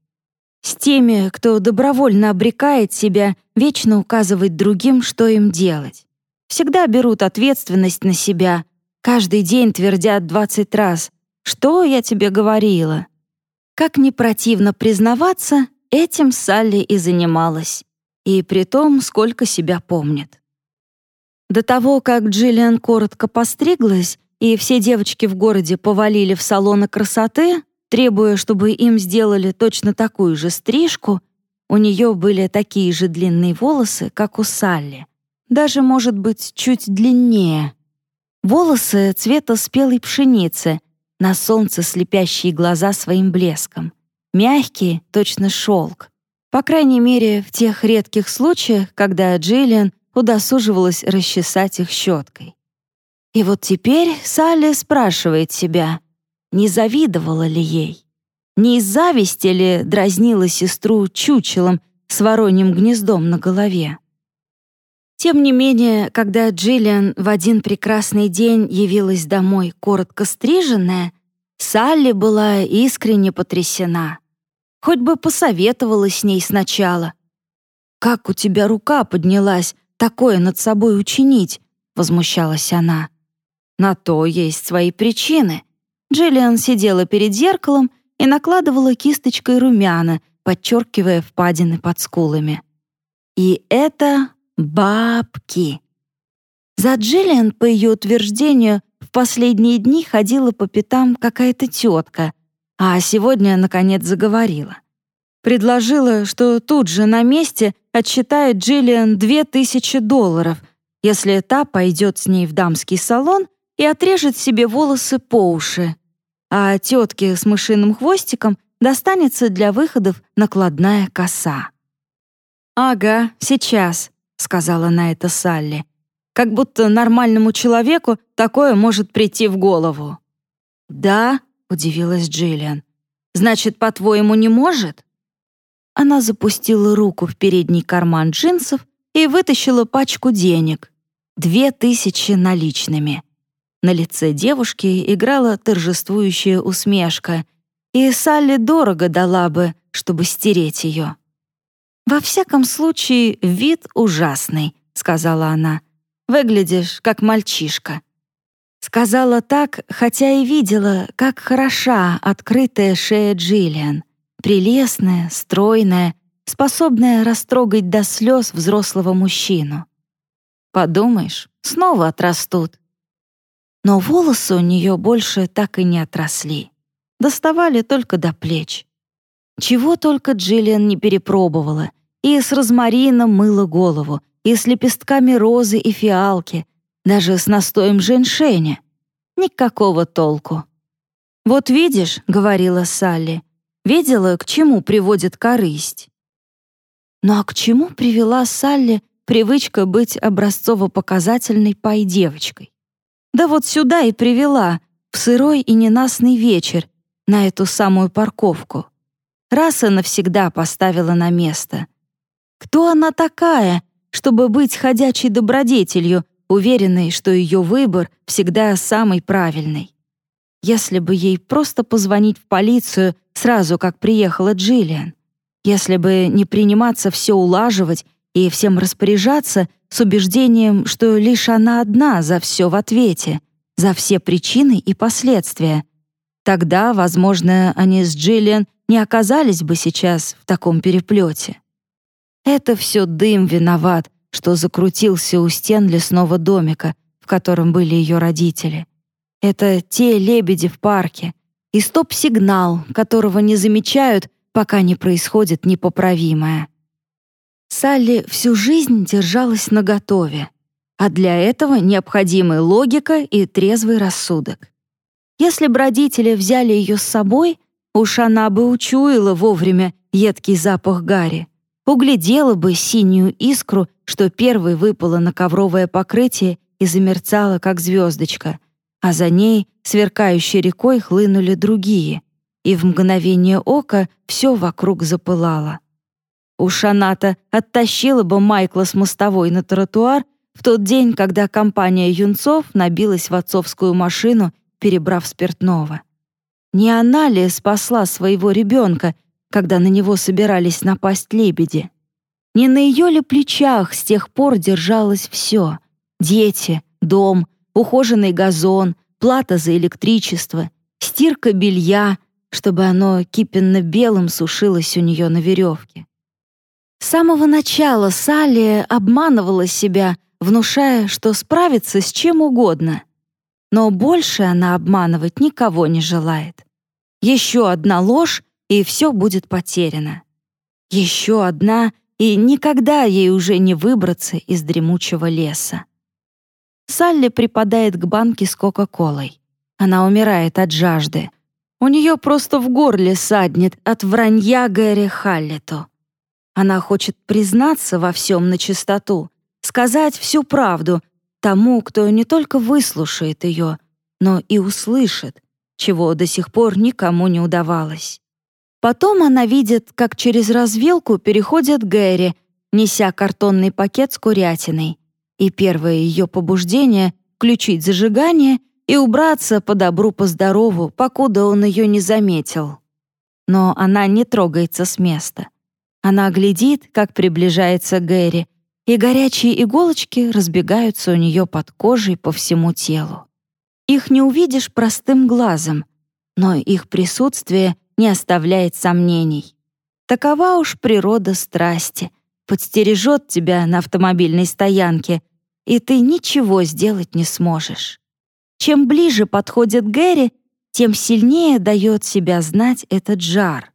С теми, кто добровольно обрекает себя вечно указывать другим, что им делать. Всегда берут ответственность на себя, каждый день твердят двадцать раз «Что я тебе говорила?» Как ни противно признаваться, этим Салли и занималась. И при том, сколько себя помнит. До того, как Джиллиан коротко постриглась, и все девочки в городе повалили в салоны красоты, требуя, чтобы им сделали точно такую же стрижку, у нее были такие же длинные волосы, как у Салли. Даже, может быть, чуть длиннее. Волосы цвета спелой пшеницы, на солнце слепящие глаза своим блеском. Мягкие, точно шелк. По крайней мере, в тех редких случаях, когда Джиллиан удосуживалась расчесать их щеткой. И вот теперь Салли спрашивает себя, не завидовала ли ей? Не из зависти ли дразнила сестру чучелом с вороньим гнездом на голове? Тем не менее, когда Джиллиан в один прекрасный день явилась домой коротко стриженная, Салли была искренне потрясена. Хоть бы посоветовала с ней сначала. «Как у тебя рука поднялась такое над собой учинить?» — возмущалась она. На то есть свои причины. Джиллиан сидела перед зеркалом и накладывала кисточкой румяна, подчеркивая впадины под скулами. И это бабки. За Джиллиан, по ее утверждению, в последние дни ходила по пятам какая-то тетка, а сегодня, наконец, заговорила. Предложила, что тут же на месте отсчитает Джиллиан две тысячи долларов, если та пойдет с ней в дамский салон и отрежет себе волосы по уши, а тетке с мышиным хвостиком достанется для выходов накладная коса. «Ага, сейчас», — сказала на это Салли. «Как будто нормальному человеку такое может прийти в голову». «Да», — удивилась Джиллиан. «Значит, по-твоему, не может?» Она запустила руку в передний карман джинсов и вытащила пачку денег. Две тысячи наличными. На лице девушки играла торжествующая усмешка, и Салли дорого дала бы, чтобы стереть ее. «Во всяком случае, вид ужасный», — сказала она. «Выглядишь, как мальчишка». Сказала так, хотя и видела, как хороша открытая шея Джиллиан. Прелестная, стройная, способная растрогать до слез взрослого мужчину. Подумаешь, снова отрастут но волосы у нее больше так и не отросли. Доставали только до плеч. Чего только Джиллиан не перепробовала. И с розмарином мыла голову, и с лепестками розы и фиалки, даже с настоем женьшеня. Никакого толку. «Вот видишь», — говорила Салли, — «видела, к чему приводит корысть». Ну а к чему привела Салли привычка быть образцово-показательной пай-девочкой? Да вот сюда и привела, в сырой и ненастный вечер, на эту самую парковку. Раз и навсегда поставила на место. Кто она такая, чтобы быть ходячей добродетелью, уверенной, что ее выбор всегда самый правильный? Если бы ей просто позвонить в полицию сразу, как приехала Джиллиан, если бы не приниматься все улаживать и всем распоряжаться с убеждением, что лишь она одна за все в ответе, за все причины и последствия. Тогда, возможно, они с Джиллиан не оказались бы сейчас в таком переплете. Это все дым виноват, что закрутился у стен лесного домика, в котором были ее родители. Это те лебеди в парке и стоп-сигнал, которого не замечают, пока не происходит непоправимое. Салли всю жизнь держалась наготове, а для этого необходимы логика и трезвый рассудок. Если бы родители взяли ее с собой, уж она бы учуяла вовремя едкий запах гари, углядела бы синюю искру, что первой выпала на ковровое покрытие и замерцала, как звездочка, а за ней, сверкающей рекой, хлынули другие, и в мгновение ока все вокруг запылало. Уж она-то оттащила бы Майкла с мостовой на тротуар в тот день, когда компания юнцов набилась в отцовскую машину, перебрав спиртного. Не она ли спасла своего ребенка, когда на него собирались напасть лебеди? Не на ее ли плечах с тех пор держалось все — дети, дом, ухоженный газон, плата за электричество, стирка белья, чтобы оно кипенно-белым сушилось у нее на веревке. С самого начала Салли обманывала себя, внушая, что справится с чем угодно. но больше она обманывать никого не желает. Еще одна ложь, и все будет потеряно. Еще одна, и никогда ей уже не выбраться из дремучего леса. Салли припадает к банке с Кока-Колой. Она умирает от жажды. У нее просто в горле саднет от вранья Гэри Халлету. Она хочет признаться во всем на чистоту, сказать всю правду тому, кто не только выслушает ее, но и услышит, чего до сих пор никому не удавалось. Потом она видит, как через развилку переходит Гэри, неся картонный пакет с курятиной. И первое ее побуждение — включить зажигание и убраться по добру, по здорову, покуда он ее не заметил. Но она не трогается с места. Она глядит, как приближается Гэри, и горячие иголочки разбегаются у нее под кожей по всему телу. Их не увидишь простым глазом, но их присутствие не оставляет сомнений. Такова уж природа страсти. Подстережет тебя на автомобильной стоянке, и ты ничего сделать не сможешь. Чем ближе подходит Гэри, тем сильнее дает себя знать этот жар.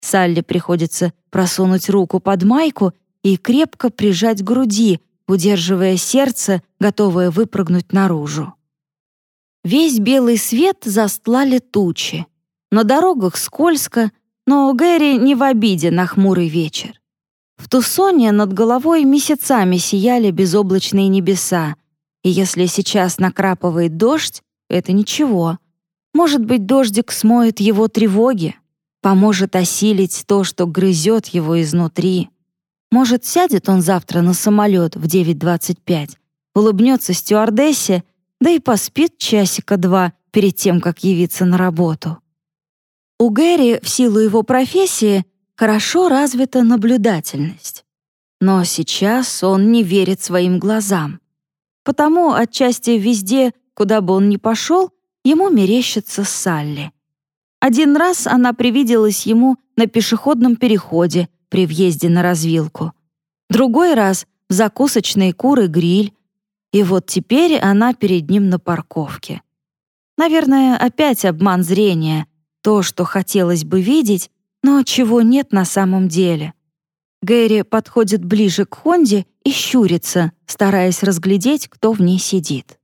Салли приходится просунуть руку под майку и крепко прижать груди, удерживая сердце, готовое выпрыгнуть наружу. Весь белый свет застлали тучи. На дорогах скользко, но Гэри не в обиде на хмурый вечер. В Тусоне над головой месяцами сияли безоблачные небеса, и если сейчас накрапывает дождь, это ничего. Может быть, дождик смоет его тревоги, поможет осилить то, что грызет его изнутри. Может, сядет он завтра на самолет в 9.25, улыбнется стюардессе, да и поспит часика два перед тем, как явиться на работу. У Гэри в силу его профессии хорошо развита наблюдательность. Но сейчас он не верит своим глазам. Потому отчасти везде, куда бы он ни пошел, ему мерещится Салли. Один раз она привиделась ему на пешеходном переходе при въезде на развилку. Другой раз — в закусочной куры гриль. И вот теперь она перед ним на парковке. Наверное, опять обман зрения, то, что хотелось бы видеть, но чего нет на самом деле. Гэри подходит ближе к Хонде и щурится, стараясь разглядеть, кто в ней сидит.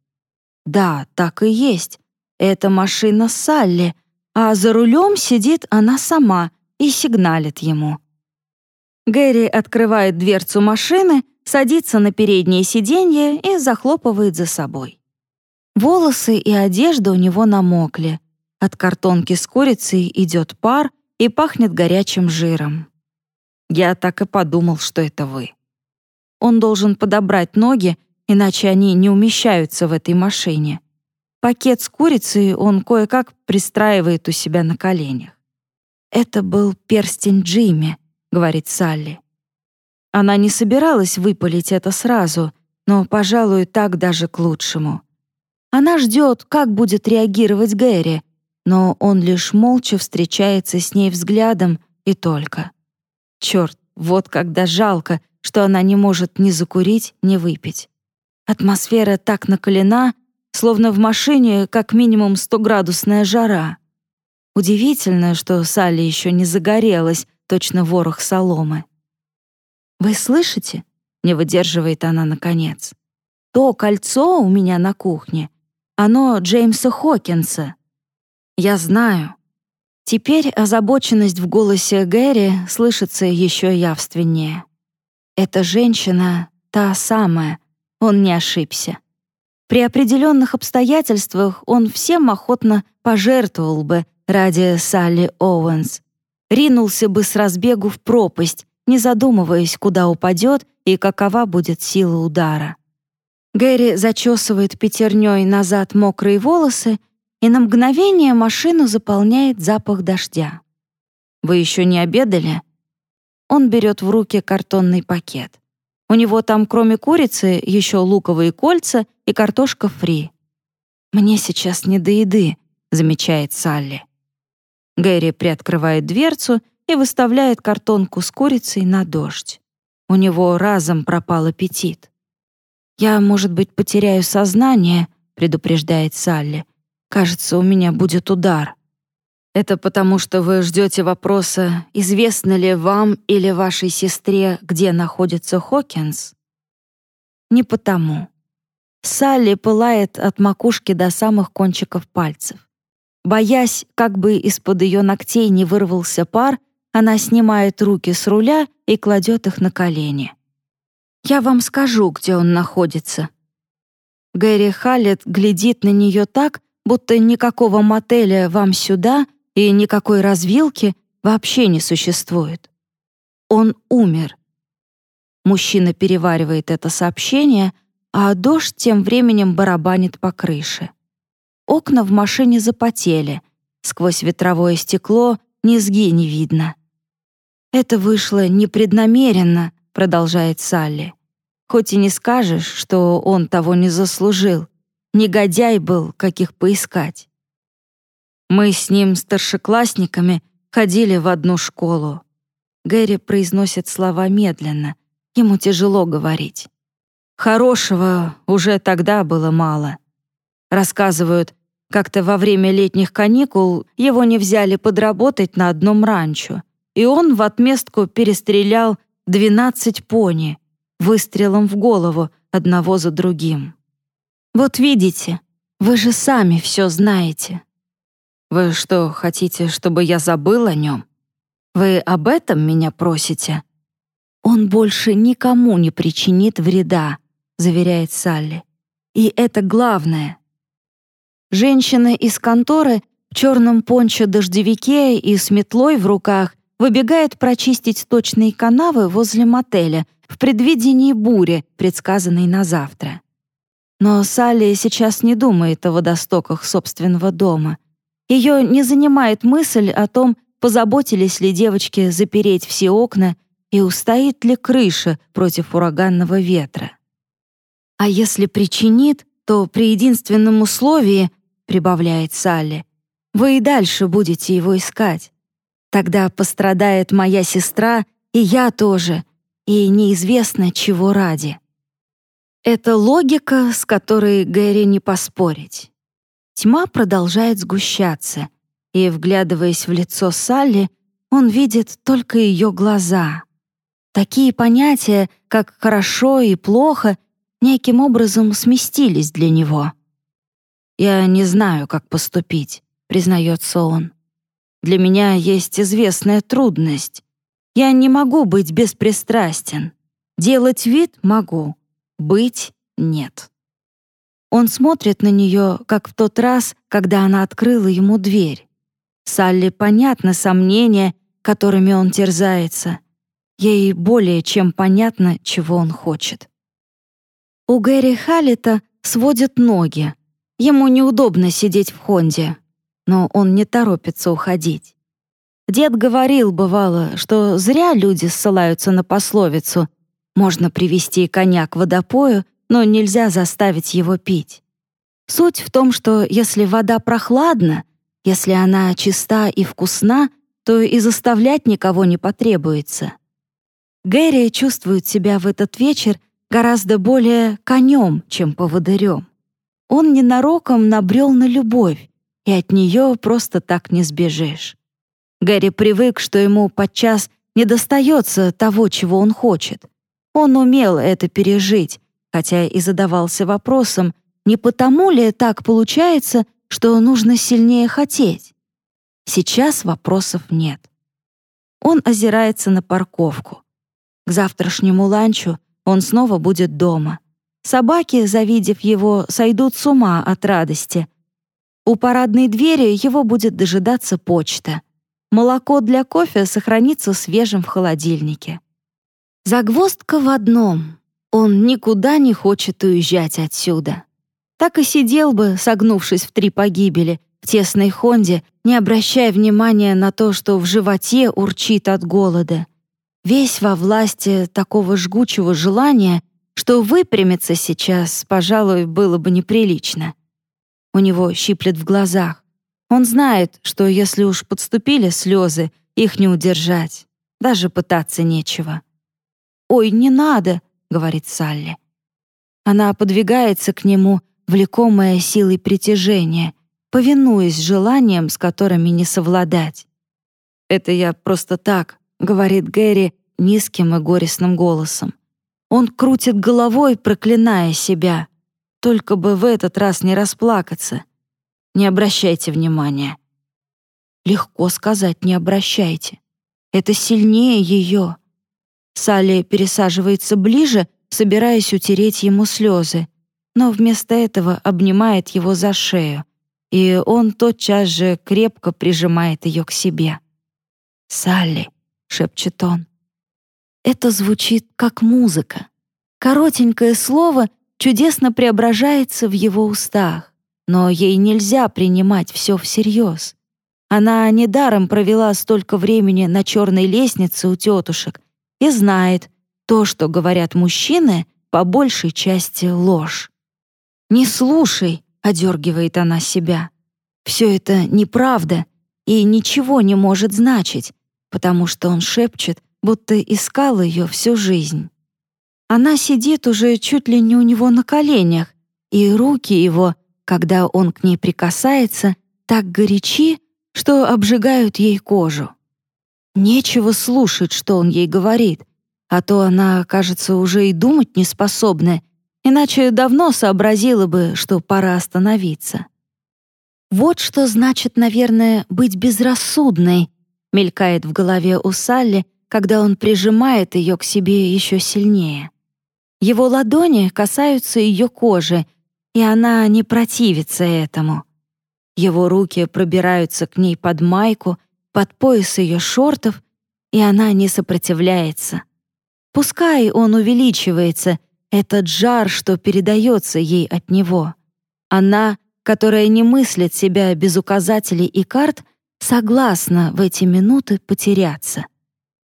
Да, так и есть. Это машина Салли, а за рулем сидит она сама и сигналит ему. Гэри открывает дверцу машины, садится на переднее сиденье и захлопывает за собой. Волосы и одежда у него намокли, от картонки с курицей идет пар и пахнет горячим жиром. Я так и подумал, что это вы. Он должен подобрать ноги, иначе они не умещаются в этой машине. Пакет с курицей он кое-как пристраивает у себя на коленях. «Это был перстень Джимми», — говорит Салли. Она не собиралась выпалить это сразу, но, пожалуй, так даже к лучшему. Она ждет, как будет реагировать Гэри, но он лишь молча встречается с ней взглядом и только. Черт, вот когда жалко, что она не может ни закурить, ни выпить. Атмосфера так накалена, словно в машине как минимум 100-градусная жара. Удивительно, что Салли еще не загорелась, точно ворох соломы. «Вы слышите?» — не выдерживает она наконец. «То кольцо у меня на кухне, оно Джеймса Хокинса, я знаю. Теперь озабоченность в голосе Гэри слышится еще явственнее. Эта женщина та самая, он не ошибся. При определенных обстоятельствах он всем охотно пожертвовал бы ради Салли Оуэнс. Ринулся бы с разбегу в пропасть, не задумываясь, куда упадет и какова будет сила удара. Гэри зачесывает пятерней назад мокрые волосы и на мгновение машину заполняет запах дождя. «Вы еще не обедали?» Он берет в руки картонный пакет. У него там, кроме курицы, еще луковые кольца и картошка фри. «Мне сейчас не до еды», — замечает Салли. Гэри приоткрывает дверцу и выставляет картонку с курицей на дождь. У него разом пропал аппетит. «Я, может быть, потеряю сознание», предупреждает Салли. «Кажется, у меня будет удар». «Это потому, что вы ждете вопроса, известно ли вам или вашей сестре, где находится Хокинс?» «Не потому». Салли пылает от макушки до самых кончиков пальцев. Боясь, как бы из-под ее ногтей не вырвался пар, она снимает руки с руля и кладет их на колени. «Я вам скажу, где он находится». Гэри Халлет глядит на нее так, будто никакого мотеля вам сюда и никакой развилки вообще не существует. Он умер. Мужчина переваривает это сообщение, а дождь тем временем барабанит по крыше. Окна в машине запотели, сквозь ветровое стекло низги не видно. «Это вышло непреднамеренно», — продолжает Салли. «Хоть и не скажешь, что он того не заслужил. Негодяй был, каких поискать. Мы с ним, старшеклассниками, ходили в одну школу. Гэри произносит слова медленно. Ему тяжело говорить. Хорошего уже тогда было мало. Рассказывают, как-то во время летних каникул его не взяли подработать на одном ранчо, и он в отместку перестрелял 12 пони выстрелом в голову одного за другим. Вот видите, вы же сами все знаете. Вы что, хотите, чтобы я забыл о нем? Вы об этом меня просите? Он больше никому не причинит вреда, заверяет Салли. И это главное. Женщина из конторы в черном пончо-дождевике и с метлой в руках выбегает прочистить сточные канавы возле мотеля в предвидении бури, предсказанной на завтра. Но Салли сейчас не думает о водостоках собственного дома. Ее не занимает мысль о том, позаботились ли девочки запереть все окна и устоит ли крыша против ураганного ветра. А если причинит, то при единственном условии, прибавляет Салли, вы и дальше будете его искать. Тогда пострадает моя сестра, и я тоже, и неизвестно, чего ради. Это логика, с которой Гэри не поспорить. Тьма продолжает сгущаться, и, вглядываясь в лицо Салли, он видит только ее глаза. Такие понятия, как «хорошо» и «плохо», неким образом сместились для него. «Я не знаю, как поступить», — признается он. Для меня есть известная трудность. Я не могу быть беспристрастен. Делать вид могу, быть нет. Он смотрит на нее, как в тот раз, когда она открыла ему дверь. Салли понятны сомнения, которыми он терзается. Ей более чем понятно, чего он хочет. У Гэри Халлета сводят ноги. Ему неудобно сидеть в Хонде но он не торопится уходить. Дед говорил, бывало, что зря люди ссылаются на пословицу «можно привести коня к водопою, но нельзя заставить его пить». Суть в том, что если вода прохладна, если она чиста и вкусна, то и заставлять никого не потребуется. Гэри чувствует себя в этот вечер гораздо более конем, чем поводырем. Он ненароком набрел на любовь, и от нее просто так не сбежишь. Гэри привык, что ему подчас не достается того, чего он хочет. Он умел это пережить, хотя и задавался вопросом, не потому ли так получается, что нужно сильнее хотеть. Сейчас вопросов нет. Он озирается на парковку. К завтрашнему ланчу он снова будет дома. Собаки, завидев его, сойдут с ума от радости — у парадной двери его будет дожидаться почта. Молоко для кофе сохранится свежим в холодильнике. Загвоздка в одном. Он никуда не хочет уезжать отсюда. Так и сидел бы, согнувшись в три погибели, в тесной Хонде, не обращая внимания на то, что в животе урчит от голода. Весь во власти такого жгучего желания, что выпрямиться сейчас, пожалуй, было бы неприлично. У него щиплет в глазах. Он знает, что если уж подступили слезы, их не удержать. Даже пытаться нечего. «Ой, не надо», — говорит Салли. Она подвигается к нему, влекомая силой притяжения, повинуясь желаниям, с которыми не совладать. «Это я просто так», — говорит Гэри низким и горестным голосом. Он крутит головой, проклиная себя. Только бы в этот раз не расплакаться. Не обращайте внимания. Легко сказать «не обращайте». Это сильнее ее. Салли пересаживается ближе, собираясь утереть ему слезы, но вместо этого обнимает его за шею, и он тотчас же крепко прижимает ее к себе. «Салли», — шепчет он. Это звучит как музыка. Коротенькое слово чудесно преображается в его устах, но ей нельзя принимать все всерьез. Она недаром провела столько времени на черной лестнице у тетушек и знает, то, что говорят мужчины, по большей части ложь. «Не слушай», — одергивает она себя. «Все это неправда и ничего не может значить, потому что он шепчет, будто искал ее всю жизнь. Она сидит уже чуть ли не у него на коленях, и руки его, когда он к ней прикасается, так горячи, что обжигают ей кожу. Нечего слушать, что он ей говорит, а то она, кажется, уже и думать не способна, иначе давно сообразила бы, что пора остановиться. Вот что значит, наверное, быть безрассудной, мелькает в голове у Салли, когда он прижимает ее к себе еще сильнее. Его ладони касаются ее кожи, и она не противится этому. Его руки пробираются к ней под майку, под пояс ее шортов, и она не сопротивляется. Пускай он увеличивается, этот жар, что передается ей от него. Она, которая не мыслит себя без указателей и карт, согласна в эти минуты потеряться.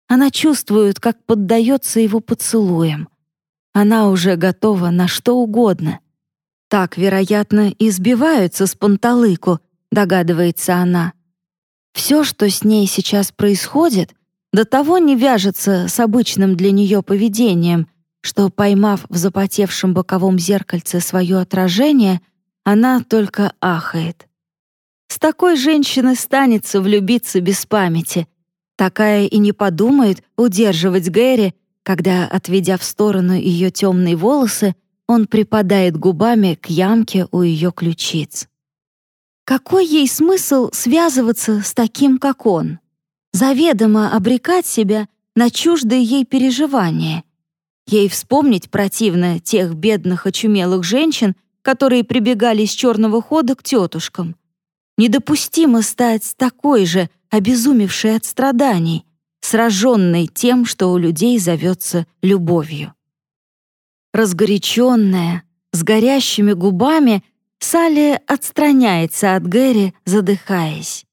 Она чувствует, как поддается его поцелуям. Она уже готова на что угодно. Так, вероятно, и сбиваются с панталыку, догадывается она. Все, что с ней сейчас происходит, до того не вяжется с обычным для нее поведением, что, поймав в запотевшем боковом зеркальце свое отражение, она только ахает. С такой женщиной станется влюбиться без памяти — Такая и не подумает удерживать Гэри, когда, отведя в сторону ее темные волосы, он припадает губами к ямке у ее ключиц. Какой ей смысл связываться с таким, как он? Заведомо обрекать себя на чуждые ей переживания. Ей вспомнить противно тех бедных очумелых женщин, которые прибегали с черного хода к тетушкам. Недопустимо стать такой же, обезумевшей от страданий, сраженной тем, что у людей зовется любовью. Разгоряченная, с горящими губами, Салли отстраняется от Гэри, задыхаясь.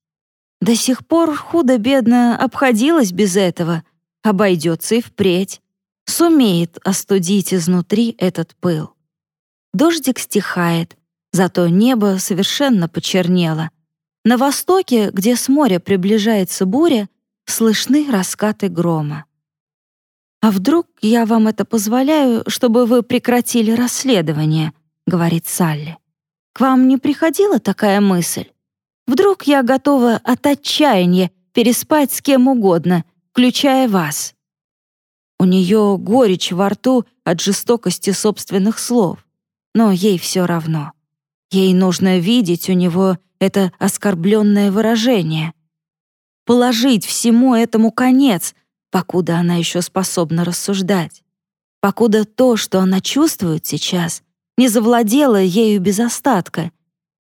До сих пор худо-бедно обходилась без этого, обойдется и впредь, сумеет остудить изнутри этот пыл. Дождик стихает, зато небо совершенно почернело, на востоке, где с моря приближается буря, слышны раскаты грома. «А вдруг я вам это позволяю, чтобы вы прекратили расследование?» — говорит Салли. «К вам не приходила такая мысль? Вдруг я готова от отчаяния переспать с кем угодно, включая вас?» У нее горечь во рту от жестокости собственных слов, но ей все равно. Ей нужно видеть у него это оскорбленное выражение. Положить всему этому конец, покуда она еще способна рассуждать. Покуда то, что она чувствует сейчас, не завладело ею без остатка,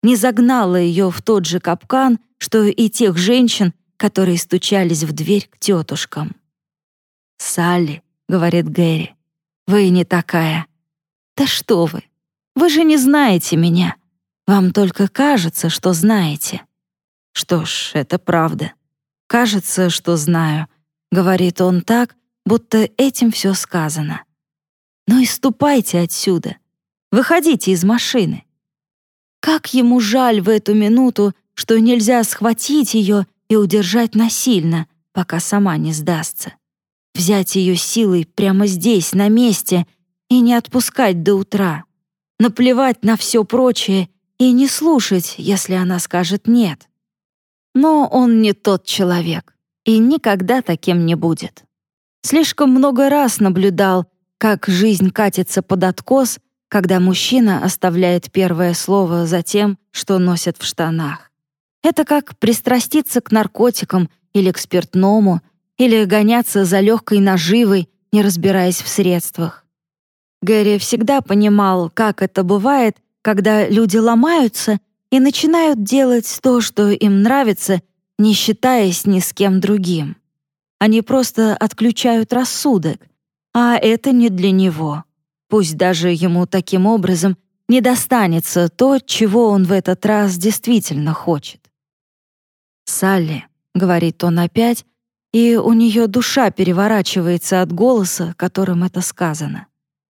не загнало ее в тот же капкан, что и тех женщин, которые стучались в дверь к тетушкам. «Салли», — говорит Гэри, — «вы не такая». «Да что вы! Вы же не знаете меня. Вам только кажется, что знаете. Что ж, это правда. Кажется, что знаю, говорит он так, будто этим все сказано. Но и ступайте отсюда. Выходите из машины. Как ему жаль в эту минуту, что нельзя схватить ее и удержать насильно, пока сама не сдастся. Взять ее силой прямо здесь, на месте, и не отпускать до утра. наплевать на все прочее и не слушать, если она скажет «нет». Но он не тот человек и никогда таким не будет. Слишком много раз наблюдал, как жизнь катится под откос, когда мужчина оставляет первое слово за тем, что носит в штанах. Это как пристраститься к наркотикам или к спиртному, или гоняться за легкой наживой, не разбираясь в средствах. Гэри всегда понимал, как это бывает, когда люди ломаются и начинают делать то, что им нравится, не считаясь ни с кем другим. Они просто отключают рассудок, а это не для него. Пусть даже ему таким образом не достанется то, чего он в этот раз действительно хочет. «Салли», — говорит он опять, и у нее душа переворачивается от голоса, которым это сказано.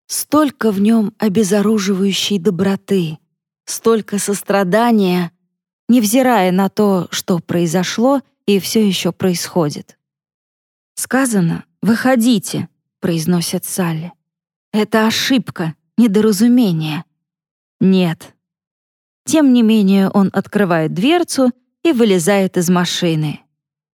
Столько в нем обезоруживающей доброты, столько сострадания, невзирая на то, что произошло и все еще происходит. «Сказано, выходите», — произносит Салли. «Это ошибка, недоразумение». «Нет». Тем не менее он открывает дверцу и вылезает из машины.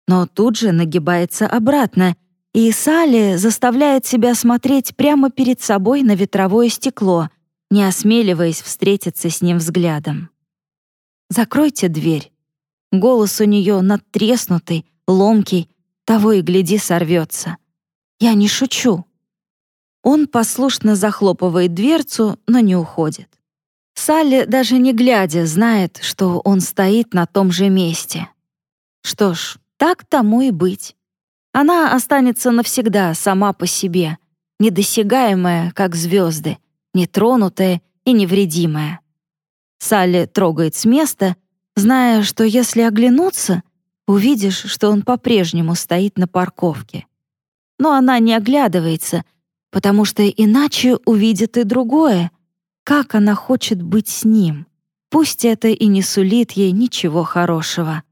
Но тут же нагибается обратно, и Салли заставляет себя смотреть прямо перед собой на ветровое стекло, не осмеливаясь встретиться с ним взглядом. «Закройте дверь». Голос у нее надтреснутый, ломкий, того и гляди сорвется. «Я не шучу». Он послушно захлопывает дверцу, но не уходит. Салли, даже не глядя, знает, что он стоит на том же месте. Что ж, так тому и быть. Она останется навсегда сама по себе, недосягаемая, как звезды, нетронутая и невредимая. Салли трогает с места, зная, что если оглянуться, увидишь, что он по-прежнему стоит на парковке. Но она не оглядывается, потому что иначе увидит и другое, как она хочет быть с ним. Пусть это и не сулит ей ничего хорошего.